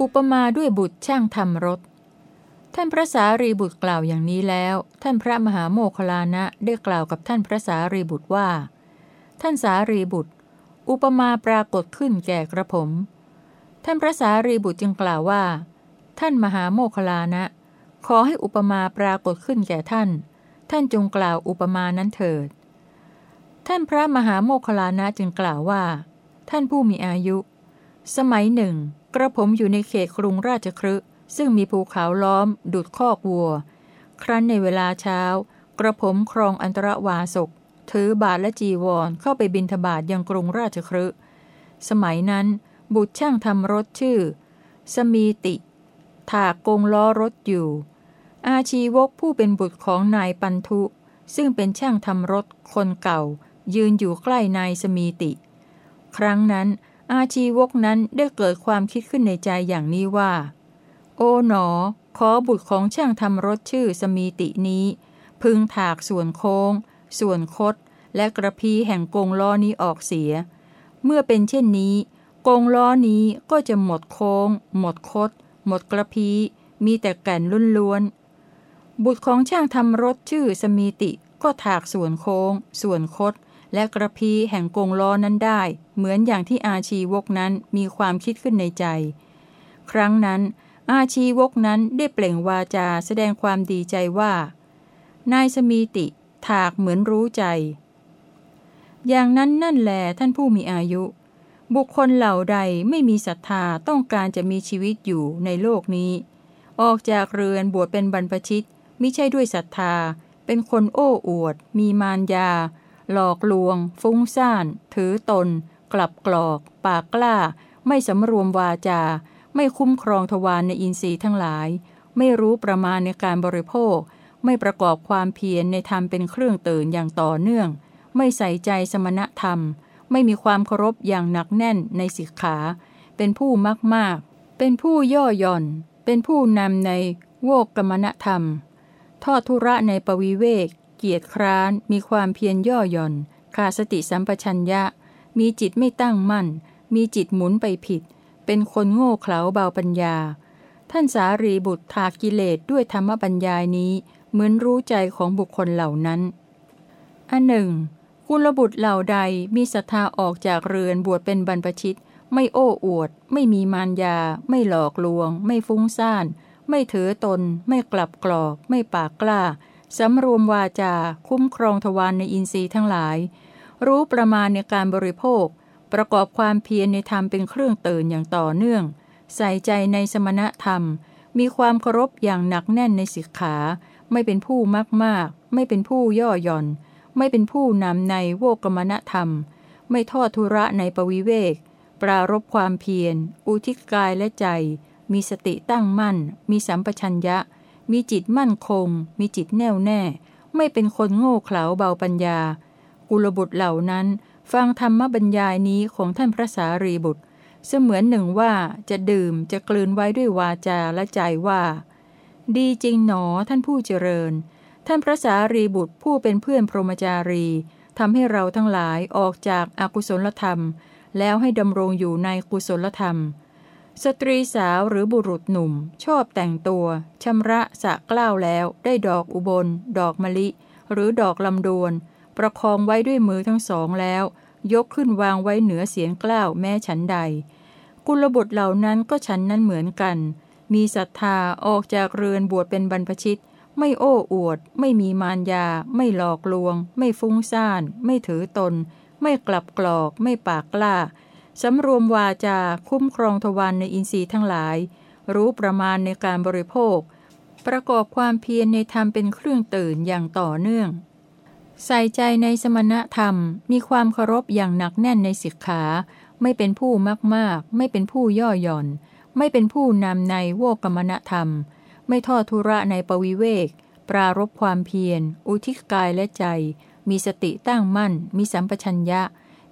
อุปมาด้วยบุตรช่างทำรถ ท่านพระสารีบุตรกล่าวอย่างนี้แล้ว ท่านพระมหาโมคลานะได้กล่าวกับท่านพระสารีบุตรว่า ท่านสารีบุตร อุปมาปรากฏขึ้นแก่กระผม ท่านพระสารีบุตรจึงกล่าวว่า ท่านมหาโมคลานะ ขอให้อุปมาปรากฏขึ้นแก่ท่าน ท่านจงกล่าวอุปมานั้นเถิด ท่านพระมหาโมคลานะจึงกล่าวว่า ท่านผู้มีอายุ สมัยหนึ่ง กระผมอยู่ในเขตกรุงราชครึซึ่งมีภูเขาล้อม ดุดคอกวัว ครั้นในเวลาเช้า กระผมครองอันตรวาสกถือบาทและจีวรเข้าไปบินทบาทยังกรุงราชครึสมัยนั้น บุตรช่างทำรถชื่อ สมีติ ถากกงล้อรถอยู่ อาชีวกผู้เป็นบุตรของนายปันทุ ซึ่งเป็นช่างทำรถคนเก่า ยืนอยู่ใกล้นายสมีติ ครั้งนั้น อาชีวกนั้นได้เกิดความคิดขึ้นในใจอย่างนี้ว่า โอ๋หนอ ขอบุตรของช่างทำรถชื่อสมีตินี้ พึงถากส่วนโค้ง ส่วนคด และกระพีแห่งกงล้อนี้ออกเสีย เมื่อเป็นเช่นนี้ กงล้อนี้ก็จะหมดโค้ง หมดคด หมดกระพี มีแต่แก่นล้วนๆบุตรของช่างทำรถชื่อสมีติก็ถากส่วนโค้ง ส่วนคด และกระพีแห่งกงล้อนั้นได้ เหมือนอย่างที่อาชีวกนั้นมีความคิดขึ้นในใจ ครั้งนั้น อาชีวกนั้นได้เปล่งวาจาแสดงความดีใจว่า นายสมีติ ถากเหมือนรู้ใจ อย่างนั้นนั่นแหลท่านผู้มีอายุ บุคคลเหล่าใดไม่มีศรัทธาต้องการจะมีชีวิตอยู่ในโลกนี้ ออกจากเรือนบวชเป็นบรรพชิตมิใช่ด้วยศรัทธา เป็นคนโอ้อวด มีมารยา หลอกลวง ฟุ้งซ่าน ถือตน กลับกรอก ปากกล้า ไม่สำรวมวาจา ไม่คุ้มครองทวารในอินทรีย์ทั้งหลาย ไม่รู้ประมาณในการบริโภค ไม่ประกอบความเพียรในธรรมเป็นเครื่องตื่นอย่างต่อเนื่อง ไม่ใส่ใจสมณธรรม ไม่มีความเคารพอย่างหนักแน่นในสิกขา เป็นผู้มากมากเป็นผู้ย่อหย่อน เป็นผู้นำในโวกกรรมณธรรม ทอดทุระในปวิเวก เกียรติคร้าน มีความเพียรย่อหย่อน ขาดสติสัมปชัญญะ มีจิตไม่ตั้งมั่น มีจิตหมุนไปผิด เป็นคนโง่เขลาเบาปัญญา ท่านสารีบุตรถากกิเลสด้วยธรรมปัญญายนี้ เหมือนรู้ใจของบุคคลเหล่านั้น อันหนึ่ง กุลบุตรเหล่าใดมีศรัทธาออกจากเรือนบวชเป็นบรรพชิต ไม่โอ้อวด ไม่มีมารยา ไม่หลอกลวง ไม่ฟุ้งซ่าน ไม่ถือตน ไม่กลับกรอก ไม่ปากกล้า สำรวมวาจา คุ้มครองทวารในอินทรีย์ทั้งหลาย รู้ประมาณในการบริโภค ประกอบความเพียรในธรรมเป็นเครื่องตื่นอย่างต่อเนื่อง ใส่ใจในสมณธรรม มีความเคารพอย่างหนักแน่นในสิกขา ไม่เป็นผู้มากมากไม่เป็นผู้ย่อหย่อน ไม่เป็นผู้นำในโวกรมณธรรม ไม่ทอดทุระในปวิเวก ปรารบความเพียร อุทิศกายและใจ มีสติตั้งมั่น มีสัมปชัญญะ มีจิตมั่นคง มีจิตแน่วแน่ ไม่เป็นคนโง่เขลาเบาปัญญา กุลบุตรเหล่านั้น ฟังธรรมบรรยายนี้ของท่านพระสารีบุตร เสมือนหนึ่งว่าจะดื่มจะกลืนไว้ด้วยวาจาและใจว่า ดีจริงหนอท่านผู้เจริญ ท่านพระสารีบุตรผู้เป็นเพื่อนพรหมจารีทำให้เราทั้งหลายออกจากอากุศลธรรม แล้วให้ดำรงอยู่ในกุศลธรรม สตรีสาวหรือบุรุษหนุ่ม ชอบแต่งตัวชำระสะกล้าวแล้วได้ดอกอุบล ดอกมะลิ หรือดอกลำดวน ประคองไว้ด้วยมือทั้งสองแล้ว ยกขึ้นวางไว้เหนือเสียงกล้าวแม้ฉันใด กุลบุตรเหล่านั้นก็ฉันนั้นเหมือนกัน มีศรัทธาออกจากเรือนบวชเป็นบรรพชิต ไม่โอ้อวด ไม่มีมารยา ไม่หลอกลวง ไม่ฟุ้งซ่าน ไม่ถือตน ไม่กลับกรอก ไม่ปากกล้า สำรวมวาจาคุ้มครองทวารในอินทรีย์ทั้งหลาย รู้ประมาณในการบริโภค ประกอบความเพียรในธรรมเป็นเครื่องตื่นอย่างต่อเนื่อง ใส่ใจในสมณธรรมมีความเคารพอย่างหนักแน่นในสิกขา ไม่เป็นผู้มากมากไม่เป็นผู้ย่อหย่อน ไม่เป็นผู้นำในโวกรรมณธรรม ไม่ทอดทุระในปวิเวก ปรารบความเพียร อุทิศกายและใจ มีสติตั้งมั่น มีสัมปชัญญะ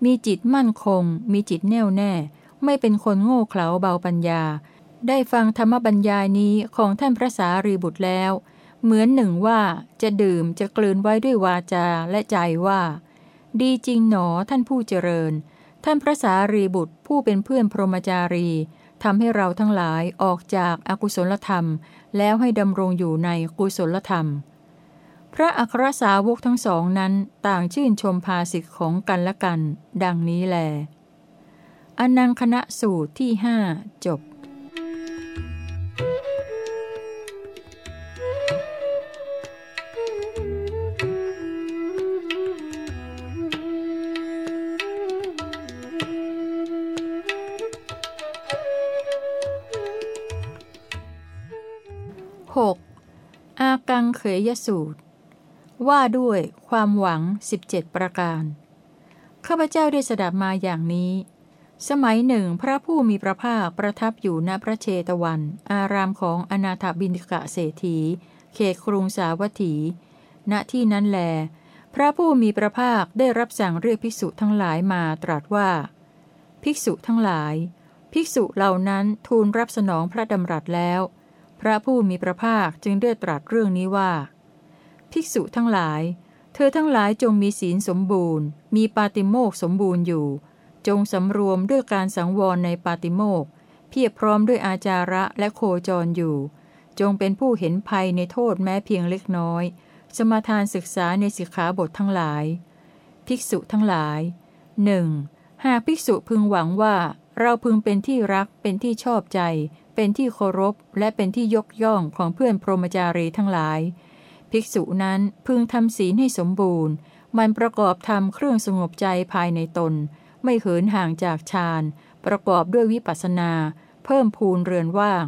มีจิตมั่นคง มีจิตแน่วแน่ ไม่เป็นคนโง่เขลาเบาปัญญา ได้ฟังธรรมบัญญายนี้ของท่านพระสารีบุตรแล้ว เหมือนหนึ่งว่าจะดื่มจะกลืนไว้ด้วยวาจาและใจว่า ดีจริงหนอท่านผู้เจริญ ท่านพระสารีบุตรผู้เป็นเพื่อนพรหมจารีทำให้เราทั้งหลายออกจากอากุศลธรรม แล้วให้ดำรงอยู่ในกุศลธรรม ระอัครสาวกทั้งสองนั้นต่างชื่นชมภาสิทธิ์ของกันและกัน ดังนี้แล อนังคณะสูตรที่หจบ 6. อากังเขยสูตร ว่าด้วยความหวัง 17 ประการ ข้าพเจ้าได้สดับมาอย่างนี้ สมัยหนึ่งพระผู้มีพระภาคประทับอยู่ณพระเชตวัน อารามของอนาถบินิกะเศรษฐี เขตกรุงสาวัตถี ณที่นั้นแล พระผู้มีพระภาคได้รับสั่งเรียกภิกษุทั้งหลายมาตรัสว่า ภิกษุทั้งหลาย ภิกษุเหล่านั้นทูลรับสนองพระดำรัสแล้ว พระผู้มีพระภาคจึงได้ตรัสเรื่องนี้ว่า ภิกษุทั้งหลาย เธอทั้งหลายจงมีศีลสมบูรณ์ มีปาติโมกสมบูรณ์อยู่ จงสำรวมด้วยการสังวรในปาติโมกเพียบพร้อมด้วยอาจาระและโคจรอยู่ จงเป็นผู้เห็นภัยในโทษแม้เพียงเล็กน้อย สมาทานศึกษาในสิกขาบททั้งหลาย ภิกษุทั้งหลายหนึ่งหากภิกษุพึงหวังว่า เราพึงเป็นที่รักเป็นที่ชอบใจ เป็นที่เคารพ และเป็นที่ยกย่องของเพื่อนพรหมจารีทั้งหลาย ภิกษุนั้นพึงทำศีลให้สมบูรณ์ มันประกอบทำเครื่องสงบใจภายในตน ไม่เหินห่างจากฌาน ประกอบด้วยวิปัสนา เพิ่มพูนเรือนว่าง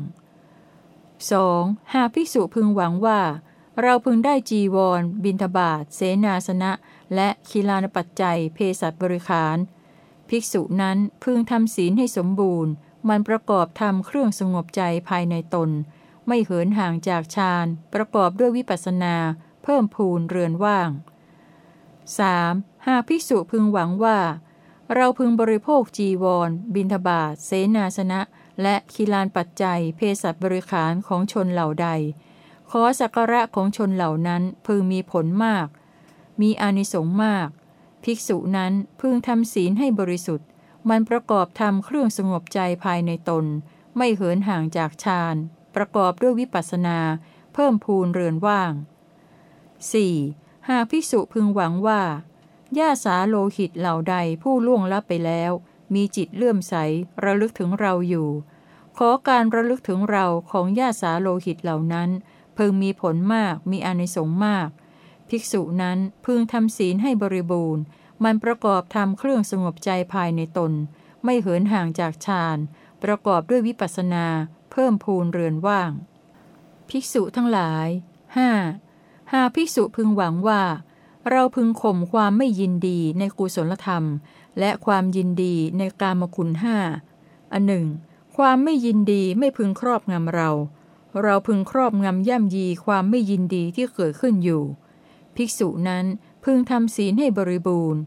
2. หากภิกษุพึงหวังว่า เราพึงได้จีวร บินทบาทเสนาสนะ และคีลานปัจจัย เพศัตบริขาร ภิกษุนั้นพึงทำศีลให้สมบูรณ์ มันประกอบทำเครื่องสงบใจภายในตน ไม่เหินห่างจากฌานประกอบด้วยวิปัสนา เพิ่มพูนเรือนว่าง 3. หากภิกษุพึงหวังว่า เราพึงบริโภคจีวร บินทบาทเสนาสนะ และคีลานปัจจัย เพศัตบริขารของชนเหล่าใด ขอสักการะของชนเหล่านั้นพึงมีผลมาก มีอานิสงส์มาก ภิกษุนั้นพึงทำศีลให้บริสุทธิ์ มันประกอบทำเครื่องสงบใจภายในตน ไม่เหินห่างจากฌาน ประกอบด้วยวิปัสนา เพิ่มพูนเรือนว่าง 4. หากภิกษุพึงหวังว่าญาสาโลหิตเหล่าใดผู้ล่วงลับไปแล้ว มีจิตเลื่อมใสระลึกถึงเราอยู่ ขอการระลึกถึงเราของญาสาโลหิตเหล่านั้นพึงมีผลมากมีอานิสงส์มาก ภิกษุนั้นพึงทำศีลให้บริบูรณ์ มันประกอบทำเครื่องสงบใจภายในตน ไม่เหินห่างจากฌาน ประกอบด้วยวิปัสนา เพิ่มพูนเรือนว่าง ภิกษุทั้งหลายห้าหาภิกษุพึงหวังว่า เราพึงข่มความไม่ยินดีในกุศลธรรม และความยินดีในกามคุณห้าอันหนึ่ง ความไม่ยินดีไม่พึงครอบงำเรา เราพึงครอบงำย่ำยีความไม่ยินดีที่เกิดขึ้นอยู่ ภิกษุนั้นพึงทำศีลให้บริบูรณ์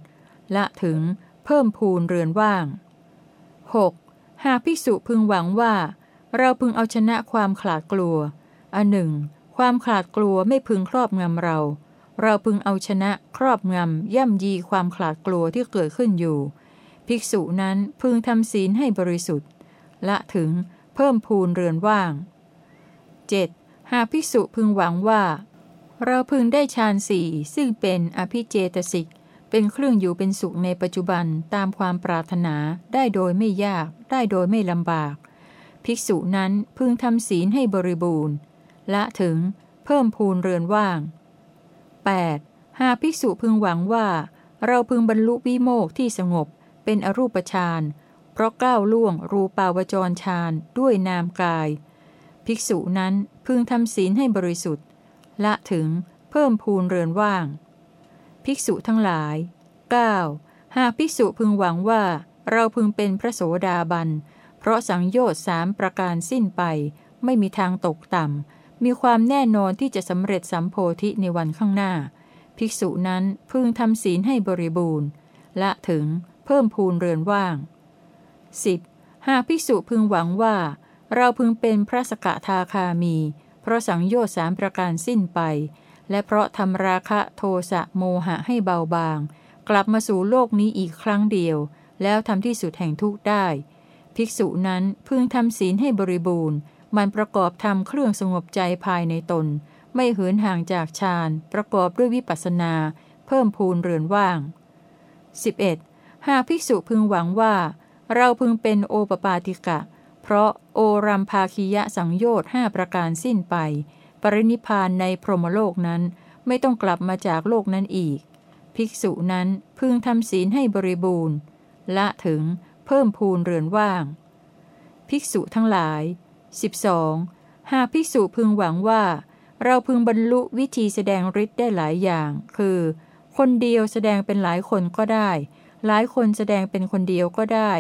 ละถึงเพิ่มพูนเรือนว่าง 6. หากภิกษุพึงหวังว่า เราพึงเอาชนะความขลาดกลัว อันหนึ่ง ความขลาดกลัวไม่พึงครอบงำเรา เราพึงเอาชนะครอบงำย่ำยีความขลาดกลัวที่เกิดขึ้นอยู่ ภิกษุนั้นพึงทำศีลให้บริสุทธิ์ ละถึงเพิ่มพูนเรือนว่าง 7. หากภิกษุพึงหวังว่า เราพึงได้ฌานสี่ซึ่งเป็นอภิเจตสิกเป็นเครื่องอยู่เป็นสุขในปัจจุบันตามความปรารถนาได้โดยไม่ยากได้โดยไม่ลำบาก ภิกษุนั้นพึงทำศีลให้บริบูรณ์ละถึงเพิ่มพูนเรือนว่าง 8. หากภิกษุพึงหวังว่า เราพึงบรรลุวิโมกที่สงบเป็นอรูปฌานเพราะก้าวล่วงรูปาวจรฌานด้วยนามกาย ภิกษุนั้นพึงทำศีลให้บริสุทธิ์ละถึงเพิ่มพูนเรือนว่าง ภิกษุทั้งหลาย 9. หากภิกษุพึงหวังว่า เราพึงเป็นพระโสดาบัน เพราะสังโยชน์สามประการสิ้นไป ไม่มีทางตกต่ำ มีความแน่นอนที่จะสำเร็จสัมโพธิในวันข้างหน้า ภิกษุนั้นพึงทำศีลให้บริบูรณ์ละถึงเพิ่มพูนเรือนว่าง 10. หากภิกษุพึงหวังว่า เราพึงเป็นพระสกทาคามี เพราะสังโยชน์สามประการสิ้นไป และเพราะทำราคะโทสะโมหะให้เบาบาง กลับมาสู่โลกนี้อีกครั้งเดียว แล้วทำที่สุดแห่งทุกได้ ภิกษุนั้นพึงทำศีลให้บริบูรณ์ มันประกอบทำเครื่องสงบใจภายในตน ไม่เหินห่างจากฌาน ประกอบด้วยวิปัสสนา เพิ่มพูนเรือนว่าง 11. หากภิกษุพึงหวังว่า เราพึงเป็นโอปปาติกะ เพราะโอรัมภาคียะสังโยชน์หประการสิ้นไป ปรินิพานในพรหมโลกนั้น ไม่ต้องกลับมาจากโลกนั้นอีก ภิกษุนั้นพึงทำศีลให้บริบูรณ์ ละถึง เพิ่มพูนเรือนว่าง ภิกษุทั้งหลาย 12. หากภิกษุพึงหวังว่า เราพึงบรรลุวิธีแสดงฤทธิ์ได้หลายอย่าง คือ คนเดียวแสดงเป็นหลายคนก็ได้ หลายคนแสดงเป็นคนเดียวก็ได้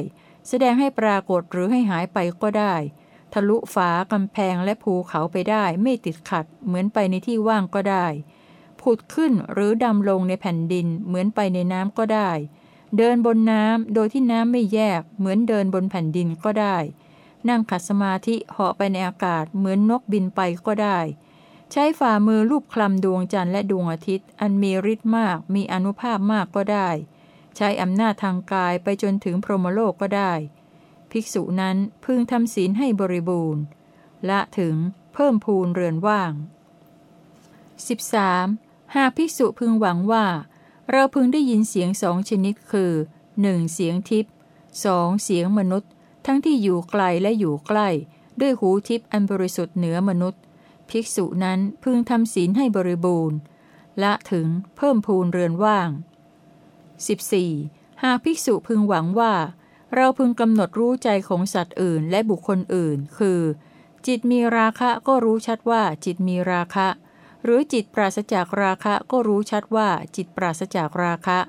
แสดงให้ปรากฏหรือให้หายไปก็ได้ ทะลุฝากำแพงและภูเขาไปได้ไม่ติดขัด เหมือนไปในที่ว่างก็ได้ ผุดขึ้นหรือดำลงในแผ่นดินเหมือนไปในน้ำก็ได้ เดินบนน้ำโดยที่น้ำไม่แยก เหมือนเดินบนแผ่นดินก็ได้ นั่งขัดสมาธิเหาะไปในอากาศเหมือนนกบินไปก็ได้ ใช้ฝ่ามือลูบคลำดวงจันทร์และดวงอาทิตย์ อันมีฤทธิ์มากมีอนุภาพมากก็ได้ ใช้อำนาจทางกายไปจนถึงพรหมโลกก็ได้ ภิกษุนั้นพึงทำศีลให้บริบูรณ์ ละถึงเพิ่มพูนเรือนว่าง 13. หากภิกษุพึงหวังว่า เราพึงได้ยินเสียงสองชนิดคือ 1. เสียงทิพย์สองเสียงมนุษย์ ทั้งที่อยู่ไกลและอยู่ใกล้ ด้วยหูทิพย์อันบริสุทธิ์เหนือมนุษย์ ภิกษุนั้นพึงทำศีลให้บริบูรณ์ ละถึงเพิ่มพูนเรือนว่าง 14. หากภิกษุพึงหวังว่า เราพึงกำหนดรู้ใจของสัตว์อื่นและบุคคลอื่น คือ จิตมีราคะก็รู้ชัดว่าจิตมีราคะ หรือจิตปราศจากราคะก็รู้ชัดว่าจิตปราศจากราคะ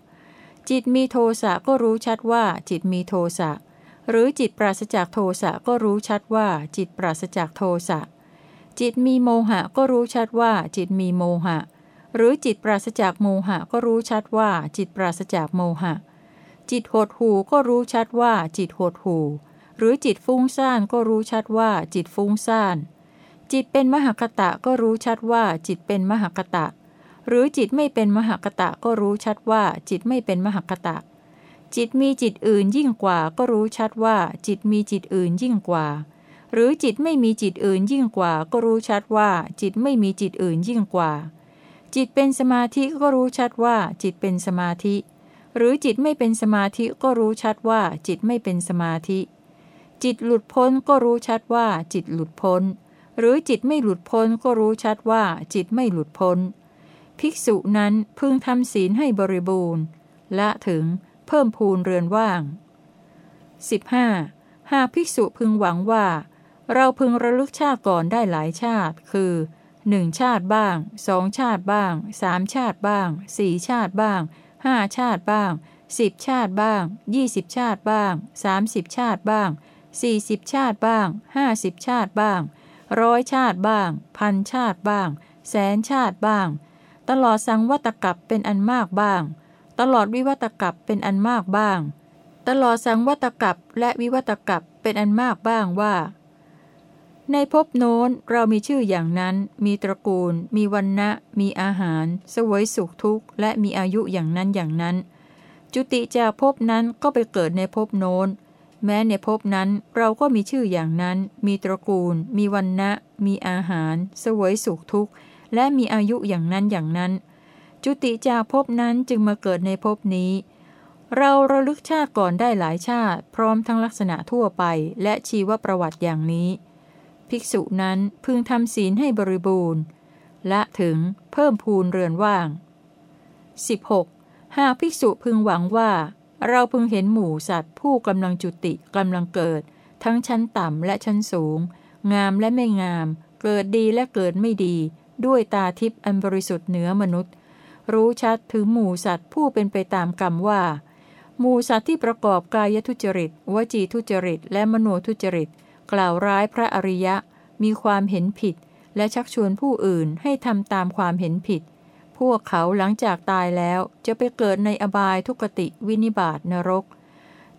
จิตมีโทสะก็รู้ชัดว่าจิตมีโทสะ หรือจิตปราศจากโทสะก็รู้ชัดว่าจิตปราศจากโทสะ จิตมีโมหะก็รู้ชัดว่าจิตมีโมหะ หรือจิตปราศจากโมหะก็รู้ชัดว่าจิตปราศจากโมหะ จิตหดหูก็รู้ชัดว่าจิตหดหูหรือจิตฟุ้งซ่านก็รู้ชัดว่าจิตฟุ้งซ่าน จิตเป็นมหคตะก็รู้ชัดว่าจิตเป็นมหคตะ หรือจิตไม่เป็นมหคตะก็รู้ชัดว่าจิตไม่เป็นมหคตะ จิตมีจิตอื่นยิ่งกว่าก็รู้ชัดว่าจิตมีจิตอื่นยิ่งกว่า หรือจิตไม่มีจิตอื่นยิ่งกว่า ก็รู้ชัดว่าจิตไม่มีจิตอื่นยิ่งกว่า จิตเป็นสมาธิก็รู้ชัดว่าจิตเป็นสมาธิ หรือจิตไม่เป็นสมาธิก็รู้ชัดว่าจิตไม่เป็นสมาธิ จิตหลุดพ้นก็รู้ชัดว่าจิตหลุดพ้น หรือจิตไม่หลุดพ้นก็รู้ชัดว่าจิตไม่หลุดพ้น ภิกษุนั้นพึงทำศีลให้บริบูรณ์ละถึงเพิ่มพูนเรือนว่าง 15. หากภิกษุพึงหวังว่า เราพึงระลึกชาติก่อนได้หลายชาติ คือหนึ่งชาติบ้างสองชาติบ้างสามชาติบ้างสี่ชาติบ้างห้าชาติบ้างสิบชาติบ้างยี่สิบชาติบ้างสามสิบชาติบ้างสี่สิบชาติบ้างห้าสิบชาติบ้าง ร้อยชาติบ้าง พันชาติบ้าง แสนชาติบ้าง ตลอดสังวัตกับเป็นอันมากบ้าง ตลอดวิวัตกับเป็นอันมากบ้าง ตลอดสังวัตกับและวิวัตกับเป็นอันมากบ้างว่า ในภพโน้นเรามีชื่ออย่างนั้น มีตระกูล มีวันนะมีอาหาร สวยสุขทุกข์ และมีอายุอย่างนั้นอย่างนั้น จุติจากภพนั้นก็ไปเกิดในภพโน้น แม้ในภพนั้นเราก็มีชื่ออย่างนั้น มีตระกูล มีวันนะมีอาหาร สวยสุขทุกข์ และมีอายุอย่างนั้นอย่างนั้น จุติจากภพนั้นจึงมาเกิดในภพนี้ เราระลึกชาติก่อนได้หลายชาติ พร้อมทั้งลักษณะทั่วไปและชีวประวัติอย่างนี้ ภิกษุนั้นพึงทำศีลให้บริบูรณ์ และถึงเพิ่มพูนเรือนว่าง 16. หากภิกษุพึงหวังว่า เราพึงเห็นหมู่สัตว์ ผู้กำลังจุติกำลังเกิด ทั้งชั้นต่ำและชั้นสูง งามและไม่งาม เกิดดีและเกิดไม่ดี ด้วยตาทิพย์อันบริสุทธิ์เหนือมนุษย์ รู้ชัดถึงหมู่สัตว์ผู้เป็นไปตามกรรมว่า หมู่สัตว์ที่ประกอบกายทุจริต วจีทุจริต และมโนทุจริต กล่าวร้ายพระอริยะ มีความเห็นผิด และชักชวนผู้อื่นให้ทำตามความเห็นผิด พวกเขาหลังจากตายแล้วจะไปเกิดในอบายทุกติวินิบาตนรก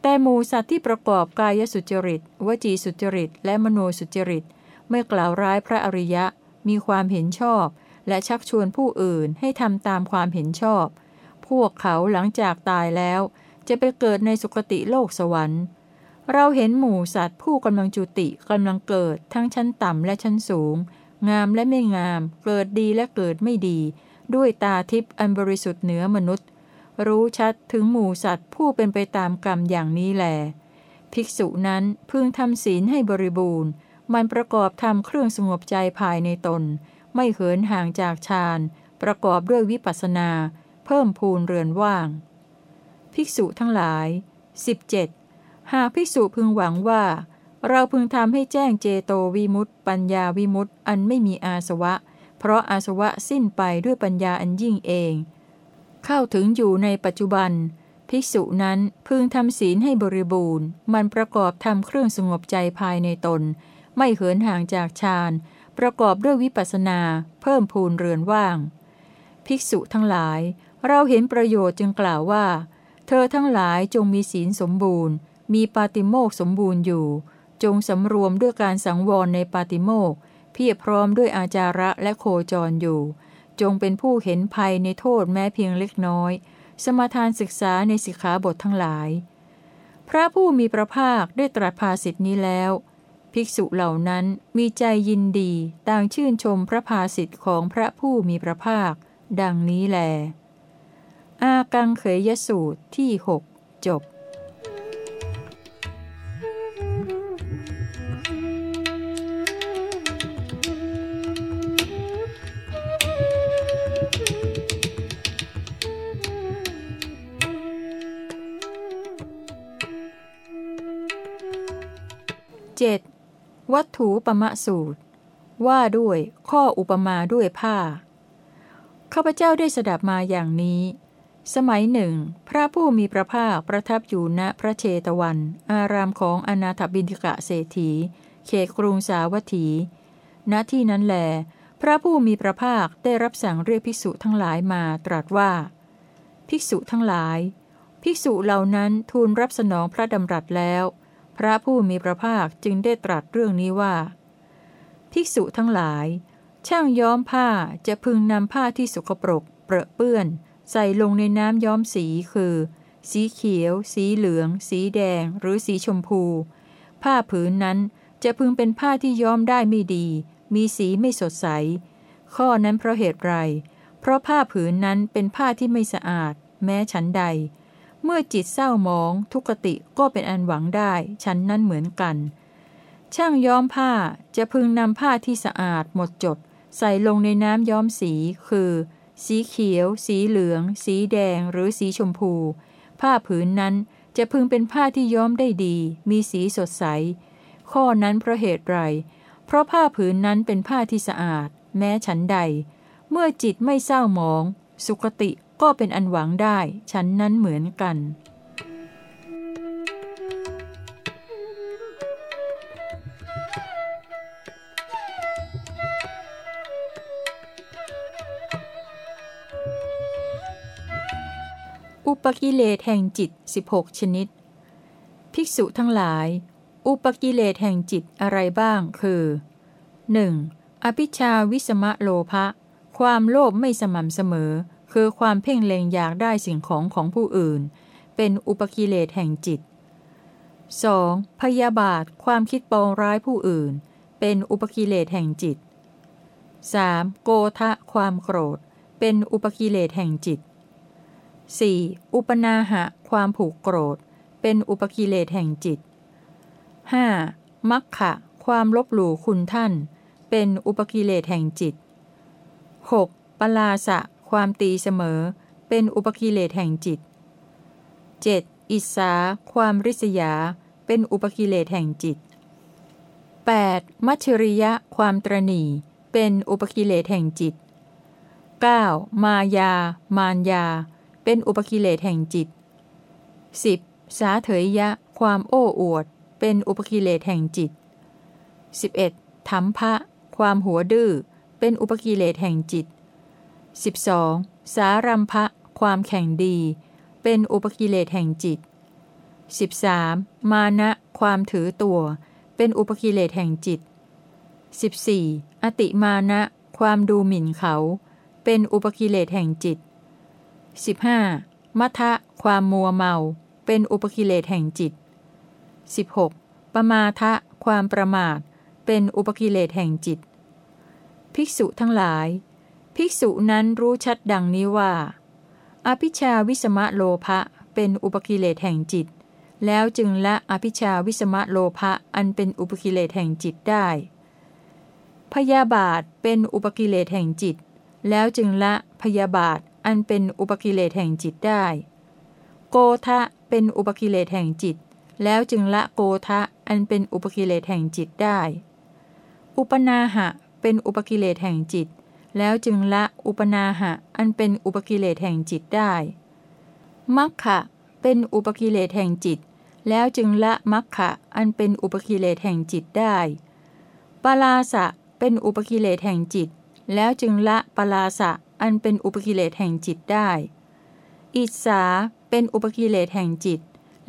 แต่หมูสัตว์ที่ประกอบกายสุจริต วจีสุจริต และมโนสุจริต ไม่กล่าวร้ายพระอริยะ มีความเห็นชอบ และชักชวนผู้อื่นให้ทำตามความเห็นชอบ พวกเขาหลังจากตายแล้ว จะไปเกิดในสุคติโลกสวรรค์ เราเห็นหมู่สัตว์ผู้กำลังจุติกำลังเกิดทั้งชั้นต่ำและชั้นสูง งามและไม่งาม เกิดดีและเกิดไม่ดี ด้วยตาทิพย์อันบริสุทธิ์เหนือมนุษย์ รู้ชัดถึงหมู่สัตว์ผู้เป็นไปตามกรรมอย่างนี้แล ภิกษุนั้นพึงทำศีลให้บริบูรณ์ มันประกอบทำเครื่องสงบใจภายในตน ไม่เหินห่างจากฌาน ประกอบด้วยวิปัสสนา เพิ่มพูนเรือนว่าง ภิกษุทั้งหลาย 17. หากภิกษุพึงหวังว่าเราพึงทำให้แจ้งเจโตวิมุตต์ปัญญาวิมุตต์อันไม่มีอาสวะ เพราะอาสวะสิ้นไปด้วยปัญญาอันยิ่งเอง เข้าถึงอยู่ในปัจจุบัน ภิกษุนั้นพึงทำศีลให้บริบูรณ์ มันประกอบทำเครื่องสงบใจภายในตน ไม่เหินห่างจากฌาน ประกอบด้วยวิปัสสนา เพิ่มพูนเรือนว่าง ภิกษุทั้งหลาย เราเห็นประโยชน์จึงกล่าวว่า เธอทั้งหลายจงมีศีลสมบูรณ์ มีปาติโมกสมบูรณ์อยู่ จงสำรวมด้วยการสังวรในปาติโมก เพียรพร้อมด้วยอาจาระและโคจรอยู่ จงเป็นผู้เห็นภัยในโทษแม้เพียงเล็กน้อย สมาทานศึกษาในสิกขาบททั้งหลาย พระผู้มีพระภาคได้ตรัสภาสิทธินี้แล้ว ภิกษุเหล่านั้นมีใจยินดีต่างชื่นชมพระภาสิทธิ์ของพระผู้มีพระภาค ดังนี้แล อากังเขยสูตรที่หกจบ 7. วัตถุปมะสูตร ว่าด้วยข้ออุปมาด้วยผ้า ข้าพเจ้าได้สดับมาอย่างนี้ สมัยหนึ่ง พระผู้มีพระภาคประทับอยู่ณพระเชตวัน อารามของอนาถบินทิกะเศรษฐี เขตกรุงสาวัตถี ณที่นั้นแล พระผู้มีพระภาคได้รับสั่งเรียกภิกษุทั้งหลายมาตรัสว่า ภิกษุทั้งหลาย ภิกษุเหล่านั้นทูลรับสนองพระดำรัสแล้ว พระผู้มีพระภาคจึงได้ตรัสเรื่องนี้ว่า ภิกษุทั้งหลาย ช่างย้อมผ้าจะพึงนำผ้าที่สกปรก เปรอะเปื้อน ใส่ลงในน้ำย้อมสีคือ สีเขียว สีเหลือง สีแดง หรือสีชมพู ผ้าผืนนั้นจะพึงเป็นผ้าที่ย้อมได้ไม่ดี มีสีไม่สดใส ข้อนั้นเพราะเหตุไร เพราะผ้าผืนนั้นเป็นผ้าที่ไม่สะอาด แม้ฉันใด เมื่อจิตเศร้ามอง ทุกติก็เป็นอันหวังได้ฉันนั้นเหมือนกัน ช่างย้อมผ้าจะพึงนำผ้าที่สะอาดหมดจด ใส่ลงในน้ำย้อมสี คือ สีเขียว สีเหลือง สีแดง หรือสีชมพู ผ้าผืนนั้นจะพึงเป็นผ้าที่ย้อมได้ดี มีสีสดใส ข้อนั้นเพราะเหตุไร เพราะผ้าผืนนั้นเป็นผ้าที่สะอาด แม้ฉันใด เมื่อจิตไม่เศร้าหมอง สุขติ ก็เป็นอันหวังได้ฉันนั้นเหมือนกัน อุปกิเลสแห่งจิต 16 ชนิด ภิกษุทั้งหลาย อุปกิเลสแห่งจิตอะไรบ้างคือ 1. อภิชาวิสมะโลภะความโลภไม่สม่ำเสมอ คือความเพ่งเล็งอยากได้สิ่งของของผู้อื่น เป็นอุปกิเลสแห่งจิต 2. พยาบาทความคิดปองร้ายผู้อื่น เป็นอุปกิเลสแห่งจิต 3. โกทะความโกรธ เป็นอุปกิเลสแห่งจิต 4. อุปนาหะ ความผูกโกรธ เป็นอุปกิเลสแห่งจิต 5. มัคคะความลบหลู่คุณท่าน เป็นอุปกิเลสแห่งจิต 6. ปลาสะ ความตีเสมอ เป็นอุปกิเลสแห่งจิต 7. อิสา ความริษยา เป็นอุปกิเลสแห่งจิต 8. มัชริยะ ความตรณีเป็นอุปกิเลสแห่งจิต 9. มายา มานยา เป็นอุปกิเลสแห่งจิต 10. สาเถยยะ ความโอ้อวด เป็นอุปกิเลสแห่งจิต 11. ธรรมภะ ความหัวดื้อ เป็นอุปกิเลสแห่งจิต 12. สารัมภะความแข่งดี เป็นอุปกิเลสแห่งจิต 13. มานะความถือตัว เป็นอุปกิเลสแห่งจิต 14. อติมานะความดูหมิ่นเขา เป็นอุปกิเลสแห่งจิต 15. มัทะความมัวเมา เป็นอุปกิเลสแห่งจิต 16. ปมาทะความประมาท เป็นอุปกิเลสแห่งจิต ภิกษุทั้งหลาย ภิกษุนั้นรู้ชัดดังนี้ว่า อภิชาวิสมะโลภะเป็นอุปกิเลสแห่งจิต แล้วจึงละอภิชาวิสมะโลภะอันเป็นอุปกิเลสแห่งจิตได้ พยาบาทเป็นอุปกิเลสแห่งจิต แล้วจึงละพยาบาทอันเป็นอุปกิเลสแห่งจิตได้ โกทะเป็นอุปกิเลสแห่งจิต แล้วจึงละโกทะอันเป็นอุปกิเลสแห่งจิตได้ อุปนาหะเป็นอุปกิเลสแห่งจิต แล้วจึงละอุปนาหะอันเป็นอุปกิเลสแห่งจิตได้มัคคะเป็นอุปกิเลสแห่งจิต แล้วจึงละมัคคะอันเป็นอุปกิเลสแห่งจิตได้ปลาสะเป็นอุปกิเลสแห่งจิต แล้วจึงละปลาสะอันเป็นอุปกิเลสแห่งจิตได้ อิสาเป็นอุปกิเลสแห่งจิต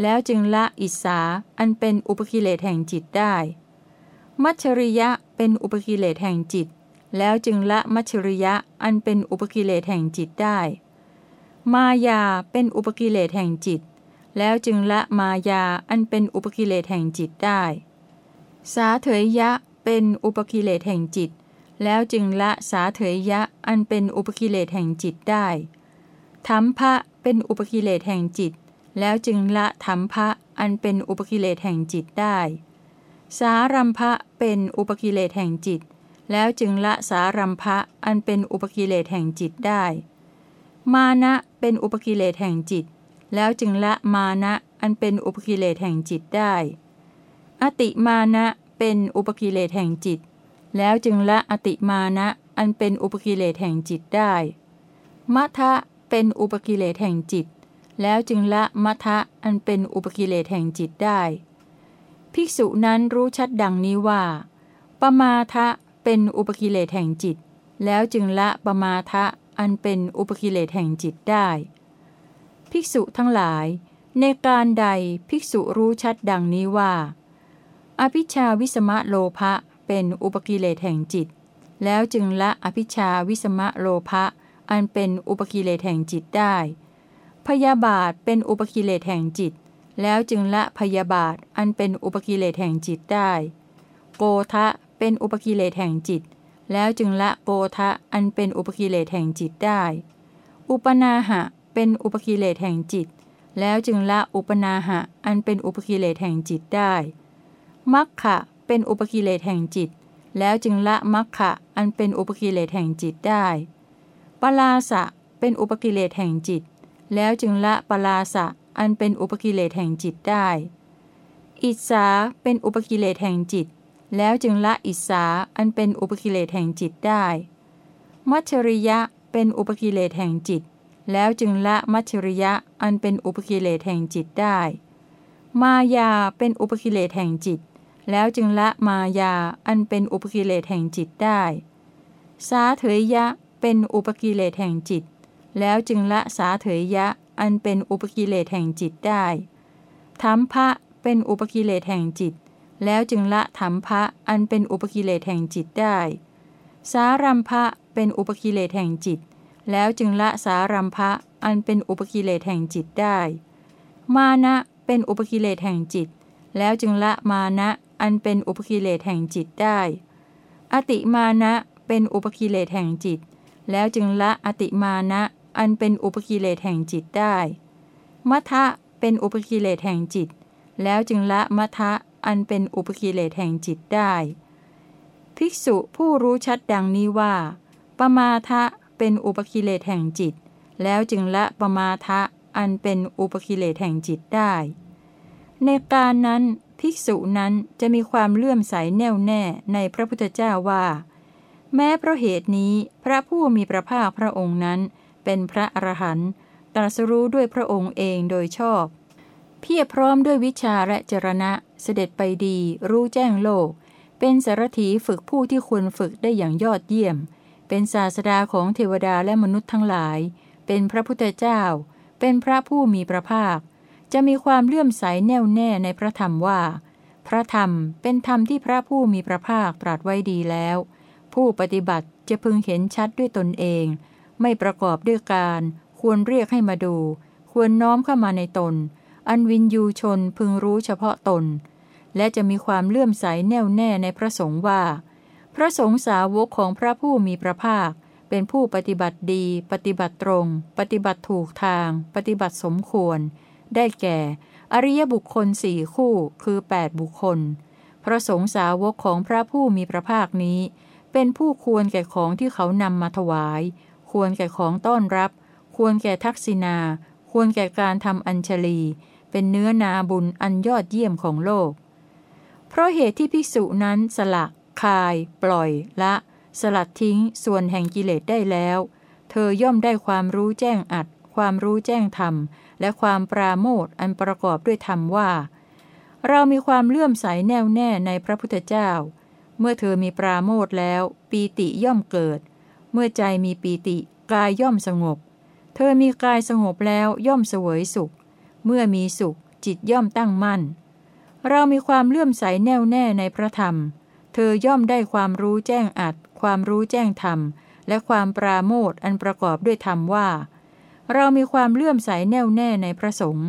แล้วจึงละอิสาอันเป็นอุปกิเลสแห่งจิตได้ มัชริยะเป็นอุปกิเลสแห่งจิต แล้วจึงละมัชริยะอันเป็นอุปกิเลสแห่งจิตได้ มายาเป็นอุปกิเลสแห่งจิต แล้วจึงละมายาอันเป็นอุปกิเลสแห่งจิตได้ สาเถยยะเป็นอุปกิเลสแห่งจิต แล้วจึงละสาเถยยะอันเป็นอุปกิเลสแห่งจิตได้ธรรมภะเป็นอุปกิเลสแห่งจิต แล้วจึงละธรรมภะอันเป็นอุปกิเลสแห่งจิตได้ สารัมภะเป็นอุปกิเลสแห่งจิต แล้วจึงละสารัมภะอันเป็นอุปกิเลสแห่งจิตได้ มานะเป็นอุปกิเลสแห่งจิต แล้วจึงละมานะอันเป็นอุปกิเลสแห่งจิตได้ อติมานะเป็นอุปกิเลสแห่งจิต แล้วจึงละอติมานะอันเป็นอุปกิเลสแห่งจิตได้มัทะเป็นอุปกิเลสแห่งจิต แล้วจึงละมัทะอันเป็นอุปกิเลสแห่งจิตได้ ภิกษุนั้นรู้ชัดดังนี้ว่า ปมาทะ เป็นอุปกิเลสแห่งจิต แล้วจึงละปมาทะอันเป็นอุปกิเลสแห่งจิตได้ ภิกษุทั้งหลาย ในการใดภิกษุรู้ชัดดังนี้ว่า อภิชาวิสมะโลภะเป็นอุปกิเลสแห่งจิต แล้วจึงละอภิชาวิสมะโลภะอันเป็นอุปกิเลสแห่งจิตได้ พยาบาทเป็นอุปกิเลสแห่งจิต แล้วจึงละพยาบาทอันเป็นอุปกิเลสแห่งจิตได้ โกทะ เป็นอุปกิเลสแห่งจิต แล้วจึงละโกทะอันเป็นอุปกิเลสแห่งจิตได้ อุปนาหะเป็นอุปกิเลสแห่งจิต แล้วจึงละอุปนาหะอันเป็นอุปกิเลสแห่งจิตได้ มัคคะเป็นอุปกิเลสแห่งจิต แล้วจึงละมัคคะอันเป็นอุปกิเลสแห่งจิตได้ ปลาสะเป็นอุปกิเลสแห่งจิต แล้วจึงละปลาสะอันเป็นอุปกิเลสแห่งจิตได้ อิสาเป็นอุปกิเลสแห่งจิต แล้วจึงละอิสาอันเป็นอุปกิเลสแห่งจิตได้ มัชริยะเป็นอุปกิเลสแห่งจิต แล้วจึงละมัชริยะอันเป็นอุปกิเลสแห่งจิตได้ มายาเป็นอุปกิเลสแห่งจิต แล้วจึงละมายาอันเป็นอุปกิเลสแห่งจิตได้ สาเถยยะเป็นอุปกิเลสแห่งจิต แล้วจึงละสาเถยยะอันเป็นอุปกิเลสแห่งจิตได้ธรรมภะเป็นอุปกิเลสแห่งจิต แล้วจึงละธรรมภะอันเป็นอุปกิเลสแห่งจิตได้ สารัมภะเป็นอุปกิเลสแห่งจิต แล้วจึงละสารัมภะอันเป็นอุปกิเลสแห่งจิตได้ มานะเป็นอุปกิเลสแห่งจิต แล้วจึงละมานะอันเป็นอุปกิเลสแห่งจิตได้ อติมานะเป็นอุปกิเลสแห่งจิต แล้วจึงละอติมานะอันเป็นอุปกิเลสแห่งจิตได้มัทะเป็นอุปกิเลสแห่งจิต แล้วจึงละมัทะ อันเป็นอุปกิเลสแห่งจิตได้ ภิกษุผู้รู้ชัดดังนี้ว่า ปมาทะเป็นอุปกิเลสแห่งจิต แล้วจึงละปมาทะอันเป็นอุปกิเลสแห่งจิตได้ ในการนั้นภิกษุนั้นจะมีความเลื่อมใสแน่วแน่ในพระพุทธเจ้าว่า แม้เพราะเหตุนี้พระผู้มีพระภาคพระองค์นั้น เป็นพระอรหันต์ตรัสรู้ด้วยพระองค์เองโดยชอบ เพียรพร้อมด้วยวิชาและจรณะ เสด็จไปดีรู้แจ้งโลก เป็นสารถีฝึกผู้ที่ควรฝึกได้อย่างยอดเยี่ยม เป็นศาสดาของเทวดาและมนุษย์ทั้งหลาย เป็นพระพุทธเจ้า เป็นพระผู้มีพระภาค จะมีความเลื่อมใสแน่วแน่ในพระธรรมว่า พระธรรมเป็นธรรมที่พระผู้มีพระภาคตรัสไว้ดีแล้ว ผู้ปฏิบัติจะพึงเห็นชัดด้วยตนเอง ไม่ประกอบด้วยการ ควรเรียกให้มาดู ควรน้อมเข้ามาในตน อันวินยูชนพึงรู้เฉพาะตน และจะมีความเลื่อมใสแน่วแน่ในพระสงฆ์ว่า พระสงฆ์สาวกของพระผู้มีพระภาค เป็นผู้ปฏิบัติดี ปฏิบัติตรง ปฏิบัติถูกทาง ปฏิบัติสมควร ได้แก่ อริยบุคคลสี่คู่คือ 8 บุคคล พระสงฆ์สาวกของพระผู้มีพระภาคนี้ เป็นผู้ควรแก่ของที่เขานำมาถวาย ควรแก่ของต้อนรับ ควรแก่ทักษิณาควรแก่การทำอัญชลี เป็นเนื้อนาบุญอันยอดเยี่ยมของโลก เพราะเหตุที่ภิกษุนั้นสละ คาย ปล่อย ละ สลัดทิ้ง ส่วนแห่งกิเลสได้แล้ว เธอย่อมได้ความรู้แจ้งอัด ความรู้แจ้งธรรม และความปราโมทอันประกอบด้วยธรรมว่า เรามีความเลื่อมใสแน่วแน่ในพระพุทธเจ้า เมื่อเธอมีปราโมทแล้ว ปีติย่อมเกิด เมื่อใจมีปีติกายย่อมสงบ เธอมีกายสงบแล้วย่อมเสวยสุข เมื่อมีสุข จิตย่อมตั้งมั่น เรามีความเลื่อมใสแน่วแน่ในพระธรรม เธอย่อมได้ความรู้แจ้งอัด ความรู้แจ้งธรรม และความปราโมทอันประกอบด้วยธรรมว่า เรามีความเลื่อมใสแน่วแน่ในพระสงฆ์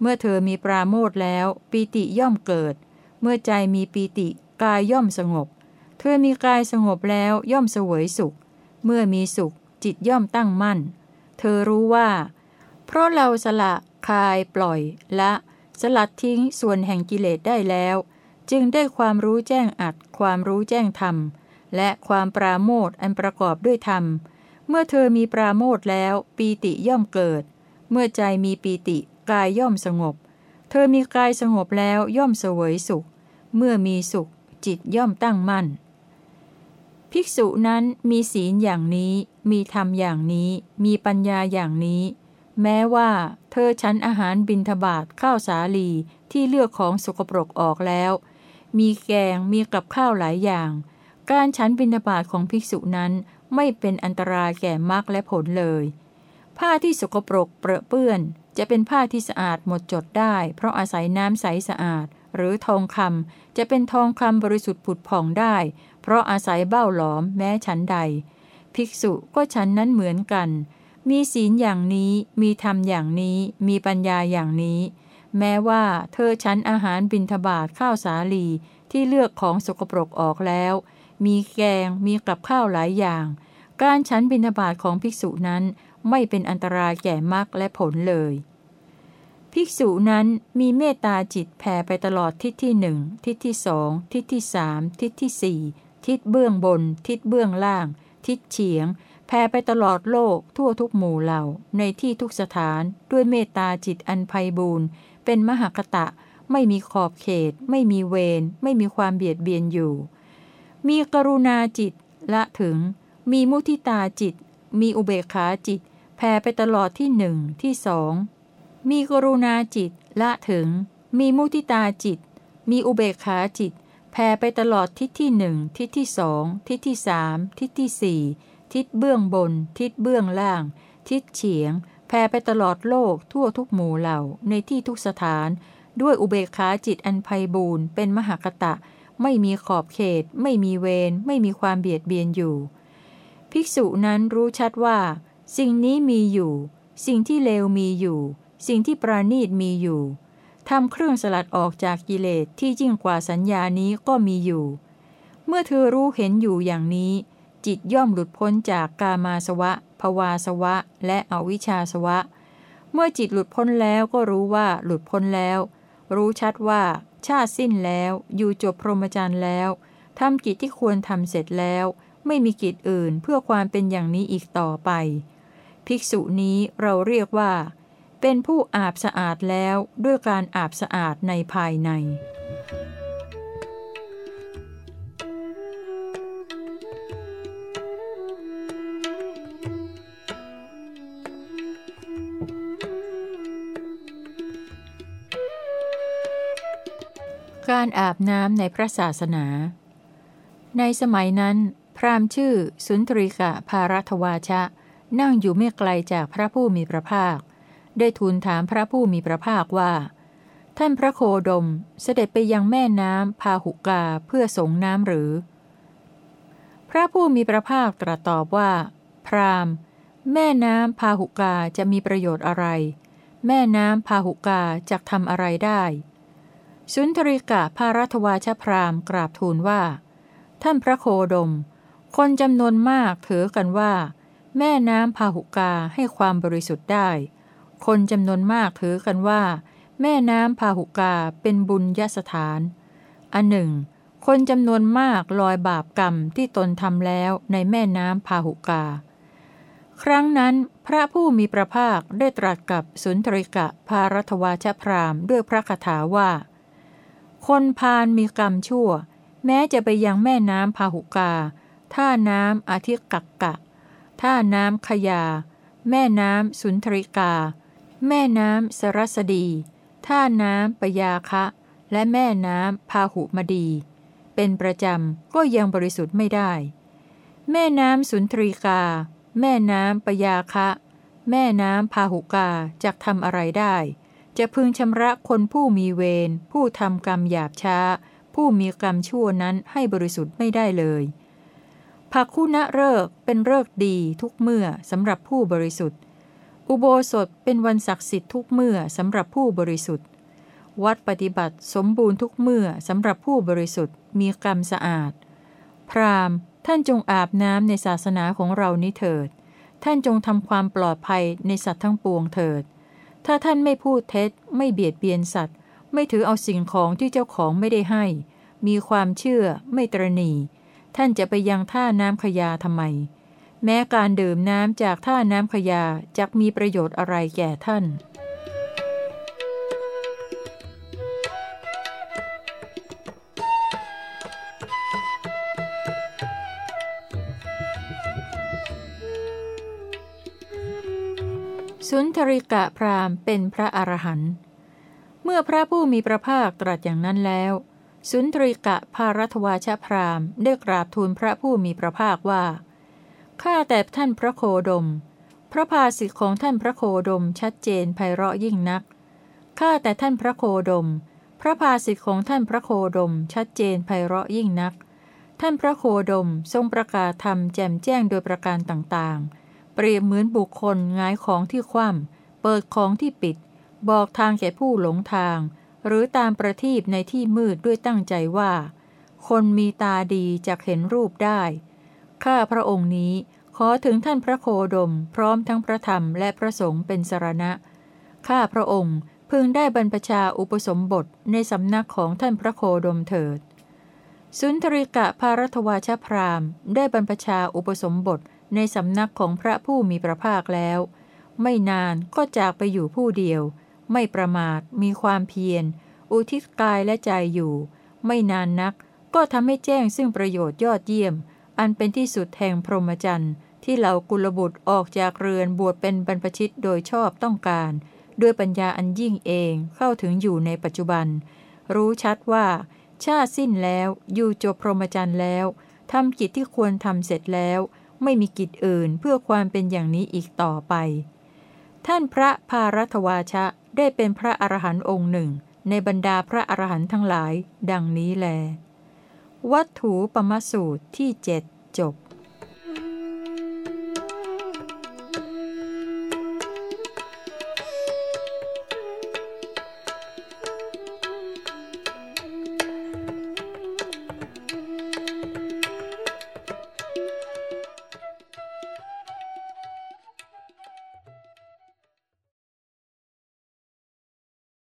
เมื่อเธอมีปราโมทแล้ว ปีติย่อมเกิด เมื่อใจมีปีติกายย่อมสงบ เธอมีกายสงบแล้วย่อมเสวยสุข เมื่อมีสุข จิตย่อมตั้งมั่น เธอรู้ว่า เพราะเราสละคายปล่อยละสลัดทิ้งส่วนแห่งกิเลสได้แล้ว จึงได้ความรู้แจ้งอัด ความรู้แจ้งธรรม และความปราโมทอันประกอบด้วยธรรม เมื่อเธอมีปราโมทแล้วปีติย่อมเกิด เมื่อใจมีปีติกายย่อมสงบ เธอมีกายสงบแล้วย่อมเสวยสุข เมื่อมีสุข จิตย่อมตั้งมั่น ภิกษุนั้นมีศีลอย่างนี้ มีธรรมอย่างนี้ มีปัญญาอย่างนี้ แม้ว่า เธอฉันอาหารบินทบาทข้าวสาลีที่เลือกของสกปรกออกแล้ว มีแกงมีกับข้าวหลายอย่าง การฉันบินทบาทของภิกษุนั้นไม่เป็นอันตรายแก่มรรคและผลเลย ผ้าที่สกปรกเปรอะเปื้อน จะเป็นผ้าที่สะอาดหมดจดได้ เพราะอาศัยน้ำใสสะอาด หรือทองคำจะเป็นทองคำบริสุทธิ์ผุดผ่องได้ เพราะอาศัยเบ้าหลอมแม้ฉันใด ภิกษุก็ฉันนั้นเหมือนกัน มีศีลอย่างนี้ มีธรรมอย่างนี้ มีปัญญาอย่างนี้ แม้ว่าเธอฉันอาหารบิณฑบาตข้าวสาลีที่เลือกของสกปรกออกแล้ว มีแกง มีกับข้าวหลายอย่าง การฉันบิณฑบาตของภิกษุนั้นไม่เป็นอันตรายแก่มรรคและผลเลย ภิกษุนั้นมีเมตตาจิตแผ่ไปตลอดทิศที่หนึ่ง ทิศที่สอง ทิศที่สาม ทิศที่สี่ ทิศเบื้องบน ทิศเบื้องล่าง ทิศเฉียง แผ่ไปตลอดโลกทั่วทุกหมู่เหล่า ในที่ทุกสถานด้วยเมตตาจิตอันไพบูรณ์เป็นมหคตะ ไม่มีขอบเขต ไม่มีเวร ไม่มีความเบียดเบียนอยู่ มีกรุณาจิตละถึง มีมุทิตาจิต มีอุเบกขาจิต แผ่ไปตลอดที่หนึ่งที่สอง มีกรุณาจิตละถึง มีมุทิตาจิต มีอุเบกขาจิต แผ่ไปตลอดทิศที่หนึ่งทิศที่สองทิศที่สามทิศที่สี่ ทิศเบื้องบน ทิศเบื้องล่าง ทิศเฉียงแผ่ไปตลอดโลกทั่วทุกหมู่เหล่าในที่ทุกสถาน ด้วยอุเบกขาจิตอันไพบูรณ์เป็นมหากตะ ไม่มีขอบเขต ไม่มีเวรไม่มีความเบียดเบียนอยู่ ภิกษุนั้นรู้ชัดว่า สิ่งนี้มีอยู่ สิ่งที่เลวมีอยู่ สิ่งที่ประณีตมีอยู่ทำเครื่องสลัดออกจากกิเลสที่ยิ่งกว่าสัญญานี้ก็มีอยู่ เมื่อเธอรู้เห็นอยู่อย่างนี้ จิตย่อมหลุดพ้นจากกามาสวะ ภวาสวะ และอวิชชาสวะ เมื่อจิตหลุดพ้นแล้วก็รู้ว่าหลุดพ้นแล้ว รู้ชัดว่า ชาติสิ้นแล้ว อยู่จบพรหมจรรย์แล้วทำกิจที่ควรทำเสร็จแล้ว ไม่มีกิจอื่นเพื่อความเป็นอย่างนี้อีกต่อไป ภิกษุนี้เราเรียกว่า เป็นผู้อาบสะอาดแล้วด้วยการอาบสะอาดในภายใน การอาบน้ำในพระศาสนา ในสมัยนั้น พราหมณ์ชื่อ สุนทริกะภารัตวาชะ นั่งอยู่ไม่ไกลจากพระผู้มีพระภาค ได้ทูลถามพระผู้มีพระภาคว่า ท่านพระโคดมเสด็จไปยังแม่น้ำพาหุกาเพื่อสงน้ำหรือ พระผู้มีพระภาคตรัสตอบว่า พราหมณ์ แม่น้ำพาหุกาจะมีประโยชน์อะไร แม่น้ำพาหุกาจะทำอะไรได้ สุนทริกะพารัตวาชพรามกราบทูลว่า ท่านพระโคดม คนจำนวนมากถือกันว่า แม่น้ำพาหุกาให้ความบริสุทธิ์ได้ คนจำนวนมากถือกันว่า แม่น้ำพาหุกาเป็นบุญยสถาน อันหนึ่ง คนจำนวนมากลอยบาปกรรมที่ตนทำแล้วในแม่น้ำพาหุกา ครั้งนั้นพระผู้มีพระภาคได้ตรัสกับสุนทริกะพารัตวาชพรามด้วยพระคาถาว่า คนพาลมีกรรมชั่ว แม้จะไปยังแม่น้ำพาหุกา ท่าน้ำอาทิกักกะ ท่าน้ำขยา แม่น้ำสุนทริกา แม่น้ำสรสดี ท่าน้ำปยาคะ และแม่น้ำพาหุมดี เป็นประจำก็ยังบริสุทธิ์ไม่ได้ แม่น้ำสุนทรีกา แม่น้ำปยาคะ แม่น้ำพาหุกาจะทำอะไรได้ จะพึงชำระคนผู้มีเวร ผู้ทำกรรมหยาบช้า ผู้มีกรรมชั่วนั้นให้บริสุทธิ์ไม่ได้เลยภักคุณเริกเป็นเริกดีทุกเมื่อสำหรับผู้บริสุทธิ์ อุโบสถเป็นวันศักดิ์สิทธิ์ทุกเมื่อสำหรับผู้บริสุทธิ์ วัดปฏิบัติสมบูรณ์ทุกเมื่อสำหรับผู้บริสุทธิ์มีกรรมสะอาด พรามท่านจงอาบน้ำในศาสนาของเรานี้เถิด ท่านจงทำความปลอดภัยในสัตว์ทั้งปวงเถิด ถ้าท่านไม่พูดเท็จ ไม่เบียดเบียนสัตว์ ไม่ถือเอาสิ่งของที่เจ้าของไม่ได้ให้ มีความเชื่อ ไม่ตรณี ท่านจะไปยังท่าน้ำขยาทำไม แม้การดื่มน้ำจากท่าน้ำขยาจะมีประโยชน์อะไรแก่ท่าน สุนทริกะพราหมณ์เป็นพระอรหันต์เมื่อพระผู้มีพระภาคตรัสอย่างนั้นแล้ว สุนทริกะพารัตวาชพราหมณ์ได้กราบทูลพระผู้มีพระภาคว่า ข้าแต่ท่านพระโคดม พระภาสิทธิของท่านพระโคดมชัดเจนไพเราะยิ่งนัก ข้าแต่ท่านพระโคดม พระภาสิทธิของท่านพระโคดมชัดเจนไพเราะยิ่งนัก ท่านพระโคดมทรงประกาศธรรมแจ่มแจ้งโดยประการต่างๆ เปรียบเหมือนบุคคลงายของที่คว่ำเปิดของที่ปิด บอกทางแก่ผู้หลงทาง หรือตามประทีปในที่มืดด้วยตั้งใจว่า คนมีตาดีจะเห็นรูปได้ ข้าพระองค์นี้ขอถึงท่านพระโคดม พร้อมทั้งพระธรรมและพระสงฆ์เป็นสรณะ ข้าพระองค์พึงได้บรรพชาอุปสมบทในสำนักของท่านพระโคดมเถิด สุนทริกะพารัตวาชพรามได้บรรพชาอุปสมบท ในสำนักของพระผู้มีพระภาคแล้ว ไม่นานก็จากไปอยู่ผู้เดียว ไม่ประมาทมีความเพียร อุทิศกายและใจอยู่ ไม่นานนักก็ทำให้แจ้งซึ่งประโยชน์ยอดเยี่ยม อันเป็นที่สุดแห่งพรหมจรรย์ที่เหล่ากุลบุตรออกจากเรือนบวชเป็นบรรพชิตโดยชอบต้องการ ด้วยปัญญาอันยิ่งเองเข้าถึงอยู่ในปัจจุบัน รู้ชัดว่า ชาติสิ้นแล้วอยู่จบพรหมจรรย์แล้วทำกิจที่ควรทำเสร็จแล้ว ไม่มีกิจอื่นเพื่อความเป็นอย่างนี้อีกต่อไป ท่านพระพารัตวาชะได้เป็นพระอรหันต์องค์หนึ่ง ในบรรดาพระอรหันต์ทั้งหลาย ดังนี้แล วัตถุปมสูตรที่เจ็ดจบ